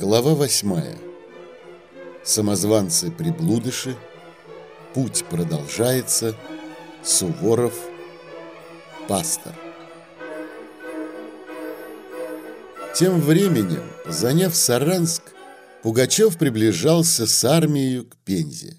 Глава восьмая. Самозванцы-приблудыши. Путь продолжается. Суворов. Пастор. Тем временем, заняв Саранск, Пугачев приближался с армией к Пензе.